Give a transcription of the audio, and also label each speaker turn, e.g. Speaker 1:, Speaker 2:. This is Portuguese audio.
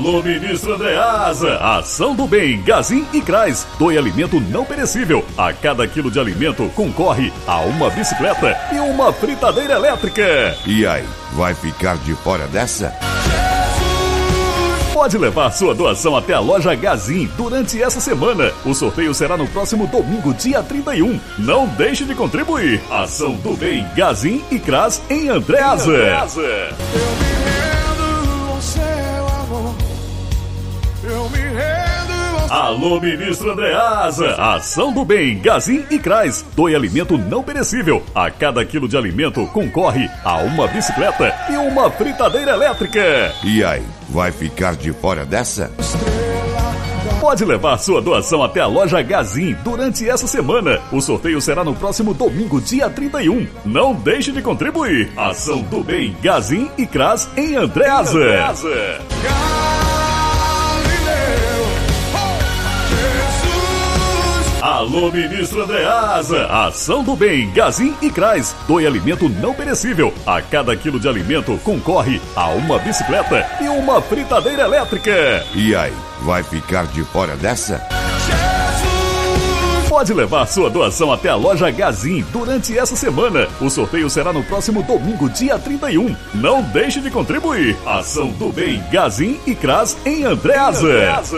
Speaker 1: Alô, ministro Andreasa! Ação do bem, Gazin e Crais. Doe alimento não perecível. A cada quilo de alimento concorre a uma bicicleta e uma fritadeira elétrica.
Speaker 2: E aí, vai ficar de fora dessa?
Speaker 1: Pode levar sua doação até a loja Gazin durante essa semana. O sorteio será no próximo domingo, dia 31. Não deixe de contribuir. Ação do bem, Gazin e Cras em Andreasa. Em Andreasa. Alô, ministro Andreasa! Ação do bem, Gazin e Crais. Doe alimento não perecível. A cada quilo de alimento concorre a uma bicicleta e uma fritadeira elétrica.
Speaker 2: E aí, vai ficar de fora dessa?
Speaker 1: Pode levar sua doação até a loja Gazin durante essa semana. O sorteio será no próximo domingo, dia 31. Não deixe de contribuir. Ação do bem, Gazin e Cras em Andreasa. Em Andreasa. Alô, ministro Andreasa! Ação do bem, Gazin e Crais. Doe alimento não perecível. A cada quilo de alimento concorre a uma bicicleta e uma fritadeira elétrica.
Speaker 2: E aí, vai ficar de fora dessa?
Speaker 1: Pode levar sua doação até a loja Gazin durante essa semana. O sorteio será no próximo domingo, dia 31. Não deixe de contribuir. Ação do bem, Gazin e Cras em Andreasa. Em Andreasa.